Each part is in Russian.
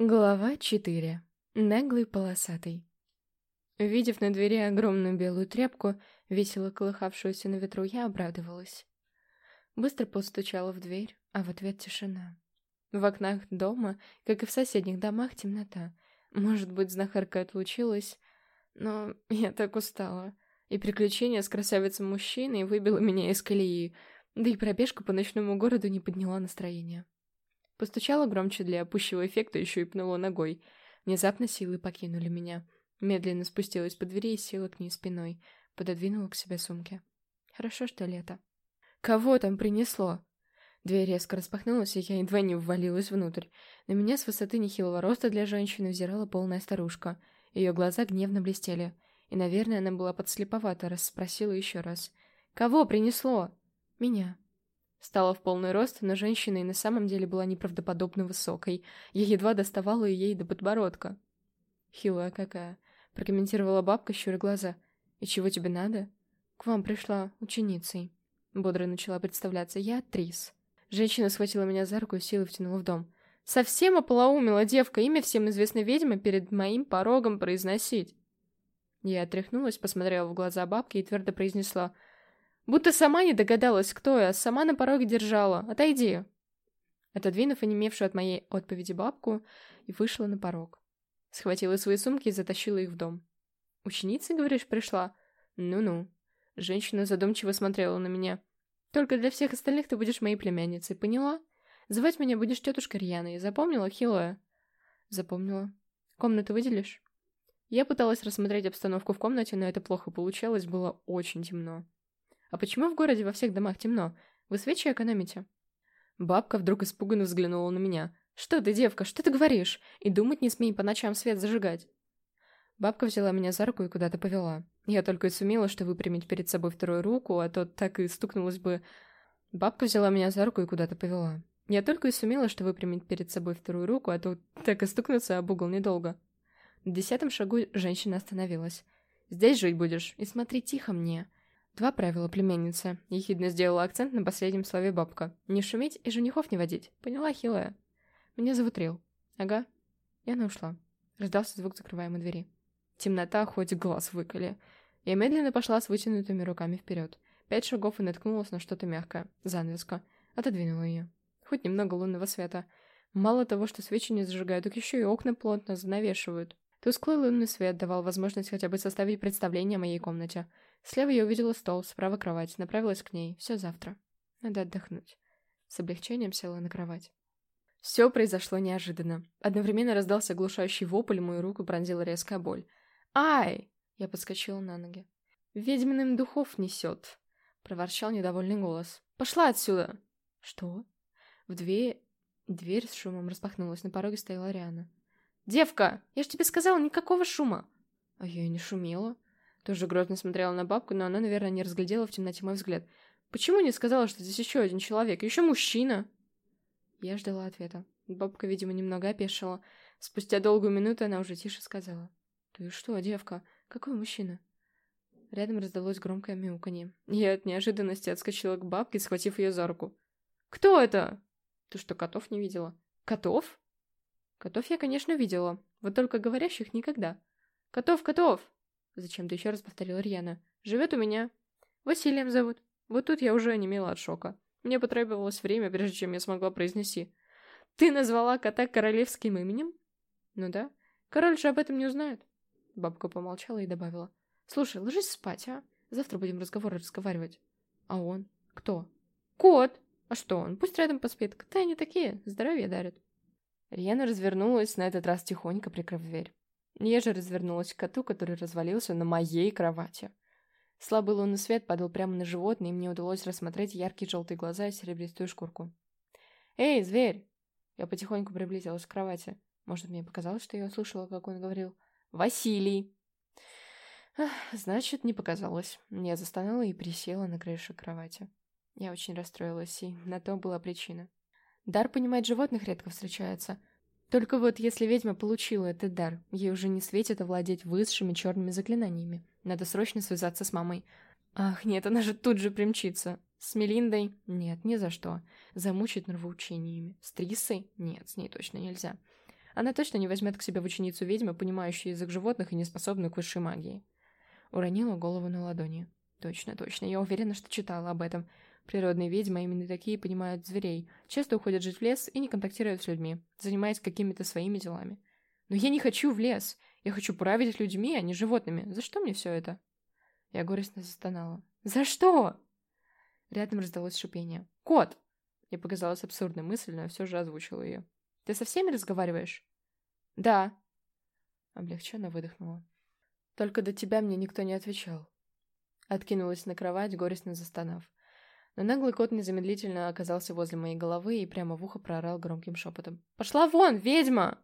Глава 4. Наглый полосатый. Увидев на двери огромную белую тряпку, весело колыхавшуюся на ветру, я обрадовалась. Быстро постучала в дверь, а в ответ тишина. В окнах дома, как и в соседних домах, темнота. Может быть, знахарка отлучилась, но я так устала. И приключение с красавицей-мужчиной выбило меня из колеи, да и пробежка по ночному городу не подняла настроение. Постучала громче для пущего эффекта, еще и пнула ногой. Внезапно силы покинули меня. Медленно спустилась по двери и села к ней спиной. Пододвинула к себе сумки. Хорошо, что лето. «Кого там принесло?» Дверь резко распахнулась, и я едва не ввалилась внутрь. На меня с высоты нехилого роста для женщины взирала полная старушка. Ее глаза гневно блестели. И, наверное, она была подслеповата, раз спросила еще раз. «Кого принесло?» «Меня», Стала в полный рост, но женщина и на самом деле была неправдоподобно высокой. Я едва доставала ей до подбородка. «Хилая какая», — прокомментировала бабка, щуря глаза. «И чего тебе надо?» «К вам пришла ученицей». Бодро начала представляться. «Я Трис». Женщина схватила меня за руку и силой втянула в дом. «Совсем ополоумела девка, имя всем известной ведьмы перед моим порогом произносить». Я отряхнулась, посмотрела в глаза бабки и твердо произнесла — Будто сама не догадалась, кто я, сама на пороге держала. Отойди!» Отодвинув онемевшую от моей отповеди бабку, и вышла на порог. Схватила свои сумки и затащила их в дом. «Ученица, говоришь, пришла?» «Ну-ну». Женщина задумчиво смотрела на меня. «Только для всех остальных ты будешь моей племянницей, поняла? Звать меня будешь тетушка Рьяной. Запомнила, хилая?» «Запомнила. Комнату выделишь?» Я пыталась рассмотреть обстановку в комнате, но это плохо получалось, было очень темно. «А почему в городе во всех домах темно? Вы свечи экономите?» Бабка вдруг испуганно взглянула на меня. «Что ты, девка, что ты говоришь? И думать не смей по ночам свет зажигать!» Бабка взяла меня за руку и куда-то повела. Я только и сумела, что выпрямить перед собой вторую руку, а то так и стукнулась бы... Бабка взяла меня за руку и куда-то повела. Я только и сумела, что выпрямить перед собой вторую руку, а то так и стукнуться об угол недолго. На десятом шагу женщина остановилась. «Здесь жить будешь, и смотри тихо мне. «Два правила, племянница», — ехидно сделала акцент на последнем слове бабка. «Не шуметь и женихов не водить. Поняла, хилая?» «Меня зовут Рил». «Ага». И она ушла. Раздался звук закрываемой двери. Темнота хоть глаз выколи. Я медленно пошла с вытянутыми руками вперед. Пять шагов и наткнулась на что-то мягкое. Занавеска. Отодвинула ее. Хоть немного лунного света. Мало того, что свечи не зажигают, так еще и окна плотно занавешивают. Тусклый лунный свет давал возможность хотя бы составить представление о моей комнате. Слева я увидела стол, справа кровать, направилась к ней. Все завтра. Надо отдохнуть. С облегчением села на кровать. Все произошло неожиданно. Одновременно раздался оглушающий вопль, мою руку пронзила резкая боль. «Ай!» Я подскочила на ноги. «Ведьминым духов несет!» Проворчал недовольный голос. «Пошла отсюда!» «Что?» В дверь... Дверь с шумом распахнулась, на пороге стояла Ариана. «Девка, я ж тебе сказала, никакого шума!» А я и не шумела. Тоже грозно смотрела на бабку, но она, наверное, не разглядела в темноте мой взгляд. «Почему не сказала, что здесь еще один человек? Еще мужчина?» Я ждала ответа. Бабка, видимо, немного опешила. Спустя долгую минуту она уже тише сказала. «Ты что, девка? Какой мужчина?» Рядом раздалось громкое мяуканье. Я от неожиданности отскочила к бабке, схватив ее за руку. «Кто это?» «Ты что, котов не видела?» «Котов?» «Котов я, конечно, видела. Вот только говорящих никогда. Котов, котов!» Зачем-то еще раз повторила Рьяна. «Живет у меня. Василием зовут. Вот тут я уже онемела от шока. Мне потребовалось время, прежде чем я смогла произнести. Ты назвала кота королевским именем? Ну да. Король же об этом не узнает. Бабка помолчала и добавила. Слушай, ложись спать, а? Завтра будем разговоры разговаривать. А он? Кто? Кот! А что он? Пусть рядом поспит. Коты они такие, здоровье дарят. Рьяна развернулась, на этот раз тихонько прикрыв дверь. Я же развернулась к коту, который развалился на моей кровати. Слабый лунный свет падал прямо на животное, и мне удалось рассмотреть яркие желтые глаза и серебристую шкурку. «Эй, зверь!» Я потихоньку приблизилась к кровати. Может, мне показалось, что я услышала, как он говорил. «Василий!» Значит, не показалось. Я застонала и присела на крышу кровати. Я очень расстроилась, и на то была причина. Дар понимать животных редко встречается, только вот если ведьма получила этот дар, ей уже не светит овладеть высшими черными заклинаниями. Надо срочно связаться с мамой. Ах, нет, она же тут же примчится. С Мелиндой? Нет, ни за что. Замучить нравоучениями. С Трисой? Нет, с ней точно нельзя. Она точно не возьмет к себе в ученицу ведьмы, понимающую язык животных и не способную к высшей магии. Уронила голову на ладони. Точно, точно, я уверена, что читала об этом. Природные ведьмы именно такие понимают зверей, часто уходят жить в лес и не контактируют с людьми, занимаясь какими-то своими делами. Но я не хочу в лес. Я хочу править людьми, а не животными. За что мне все это? Я горестно застонала. «За что?» Рядом раздалось шипение. «Кот!» Мне показалась абсурдная мысль, но я все же озвучила ее. «Ты со всеми разговариваешь?» «Да». Облегченно выдохнула. «Только до тебя мне никто не отвечал». Откинулась на кровать, горестно застонав. Но наглый кот незамедлительно оказался возле моей головы и прямо в ухо проорал громким шепотом. «Пошла вон, ведьма!»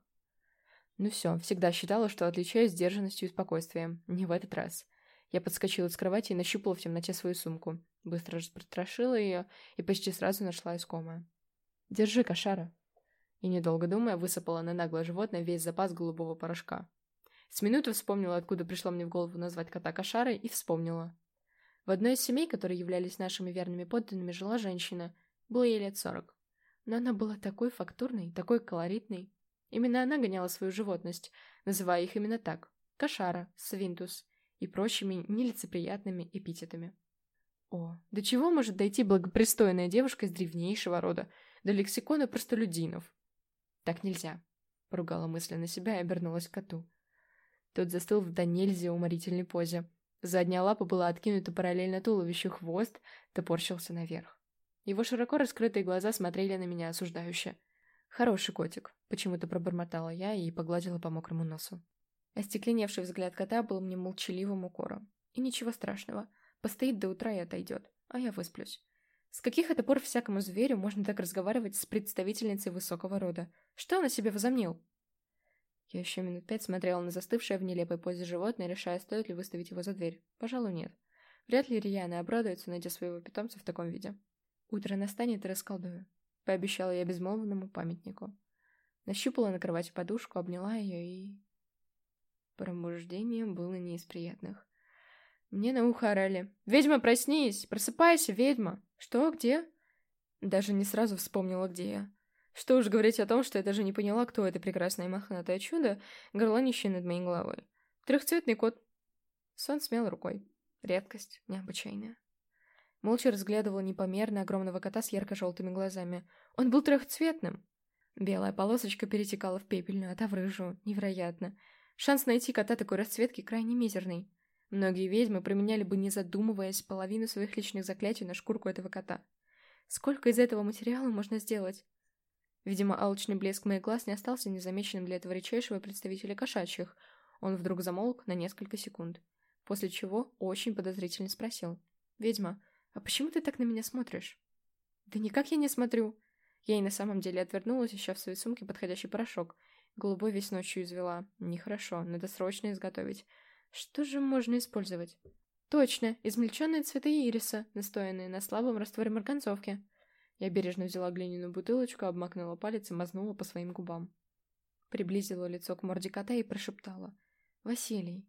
Ну все, всегда считала, что отличаюсь сдержанностью и спокойствием. Не в этот раз. Я подскочила с кровати и нащупала в темноте свою сумку. Быстро распотрошила ее и почти сразу нашла искомое. «Держи, кошара!» И, недолго думая, высыпала на наглое животное весь запас голубого порошка. С минуты вспомнила, откуда пришло мне в голову назвать кота кошарой, и вспомнила. В одной из семей, которые являлись нашими верными подданными, жила женщина. Было ей лет сорок. Но она была такой фактурной, такой колоритной. Именно она гоняла свою животность, называя их именно так – кошара, свинтус и прочими нелицеприятными эпитетами. О, до чего может дойти благопристойная девушка из древнейшего рода, до лексикона простолюдинов? Так нельзя, поругала мысленно себя и обернулась к коту. Тот застыл в до нельзя уморительной позе. Задняя лапа была откинута параллельно туловищу, хвост топорщился наверх. Его широко раскрытые глаза смотрели на меня осуждающе. «Хороший котик», — почему-то пробормотала я и погладила по мокрому носу. Остекленевший взгляд кота был мне молчаливым укором. И ничего страшного. Постоит до утра и отойдет, а я высплюсь. С каких это пор всякому зверю можно так разговаривать с представительницей высокого рода? Что он о себе возомнил? Я еще минут пять смотрела на застывшее в нелепой позе животное, решая, стоит ли выставить его за дверь. Пожалуй, нет. Вряд ли Рьяна обрадуется, найдя своего питомца в таком виде. Утро настанет и расколдую. — пообещала я безмолвному памятнику. Нащупала на кровати подушку, обняла ее и... Пробуждение было не из приятных. Мне на ухо орали. «Ведьма, проснись! Просыпайся, ведьма!» «Что? Где?» Даже не сразу вспомнила, где я. Что уж говорить о том, что я даже не поняла, кто это прекрасное мохнатое чудо, горланищее над моей головой. Трехцветный кот. Сон смел рукой. Редкость необычайная. Молча разглядывала непомерно огромного кота с ярко-желтыми глазами. Он был трехцветным. Белая полосочка перетекала в пепельную, а та в рыжую. Невероятно. Шанс найти кота такой расцветки крайне мизерный. Многие ведьмы применяли бы, не задумываясь, половину своих личных заклятий на шкурку этого кота. Сколько из этого материала можно сделать? Видимо, алчный блеск моих глаз не остался незамеченным для этого редчайшего представителя кошачьих. Он вдруг замолк на несколько секунд, после чего очень подозрительно спросил. «Ведьма, «А почему ты так на меня смотришь?» «Да никак я не смотрю!» Я и на самом деле отвернулась, ища в своей сумке подходящий порошок. Голубой весь ночью извела. Нехорошо, надо срочно изготовить. Что же можно использовать? Точно, измельченные цветы ириса, настоянные на слабом растворе марганцовки. Я бережно взяла глиняную бутылочку, обмакнула палец и мазнула по своим губам. Приблизила лицо к морде кота и прошептала. «Василий».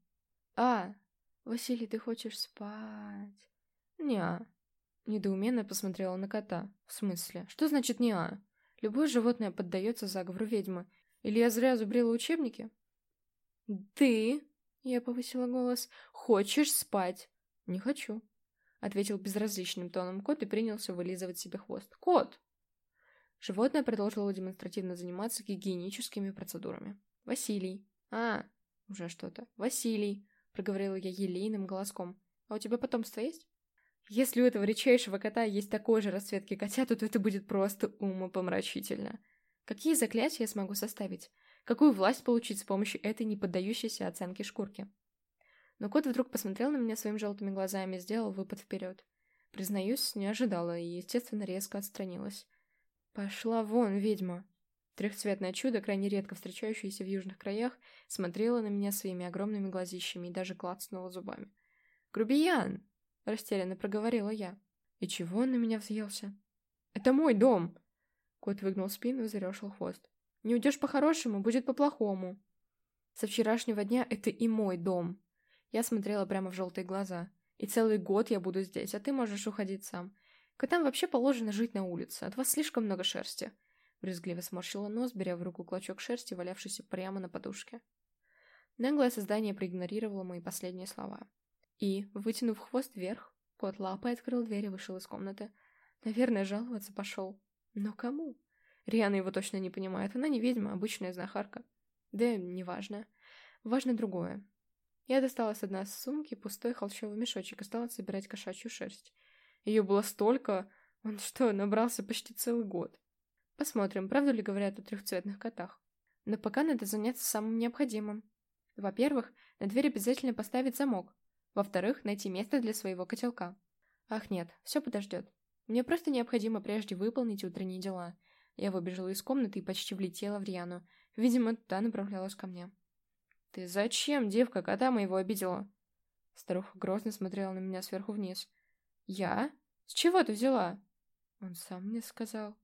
«А, Василий, ты хочешь спать?» «Не-а», Недоуменно посмотрела на кота. «В смысле? Что значит не а? Любое животное поддается заговору ведьмы. Или я зря зубрила учебники?» «Ты?» — я повысила голос. «Хочешь спать?» «Не хочу», — ответил безразличным тоном кот и принялся вылизывать себе хвост. «Кот!» Животное продолжило демонстративно заниматься гигиеническими процедурами. «Василий!» «А, уже что-то. Василий!» — проговорила я елейным голоском. «А у тебя потомство есть?» Если у этого редчайшего кота есть такой же расцветки котяту, то это будет просто умопомрачительно. Какие заклятия я смогу составить? Какую власть получить с помощью этой неподдающейся оценке шкурки? Но кот вдруг посмотрел на меня своими желтыми глазами и сделал выпад вперед. Признаюсь, не ожидала и, естественно, резко отстранилась. «Пошла вон, ведьма!» Трехцветное чудо, крайне редко встречающееся в южных краях, смотрело на меня своими огромными глазищами и даже клацнуло зубами. «Грубиян!» — растерянно проговорила я. «И чего он на меня взъелся?» «Это мой дом!» Кот выгнул спину и зарешил хвост. «Не уйдешь по-хорошему, будет по-плохому!» «Со вчерашнего дня это и мой дом!» Я смотрела прямо в желтые глаза. «И целый год я буду здесь, а ты можешь уходить сам. Котам вообще положено жить на улице, от вас слишком много шерсти. Брезгливо сморщила нос, беря в руку клочок шерсти, валявшийся прямо на подушке. Наглое создание проигнорировало мои последние слова. И, вытянув хвост вверх, кот лапой открыл дверь и вышел из комнаты. Наверное, жаловаться пошел. Но кому? Риана его точно не понимает. Она не ведьма, обычная знахарка. Да, неважно. Важно другое. Я достала с одной сумки пустой холщовый мешочек и стала собирать кошачью шерсть. Ее было столько... Он что, набрался почти целый год. Посмотрим, правду ли говорят о трехцветных котах. Но пока надо заняться самым необходимым. Во-первых, на дверь обязательно поставить замок. Во-вторых, найти место для своего котелка. Ах нет, все подождет. Мне просто необходимо прежде выполнить утренние дела. Я выбежала из комнаты и почти влетела в Риану. Видимо, та направлялась ко мне. «Ты зачем, девка, кота моего обидела?» Старуха грозно смотрела на меня сверху вниз. «Я? С чего ты взяла?» Он сам мне сказал.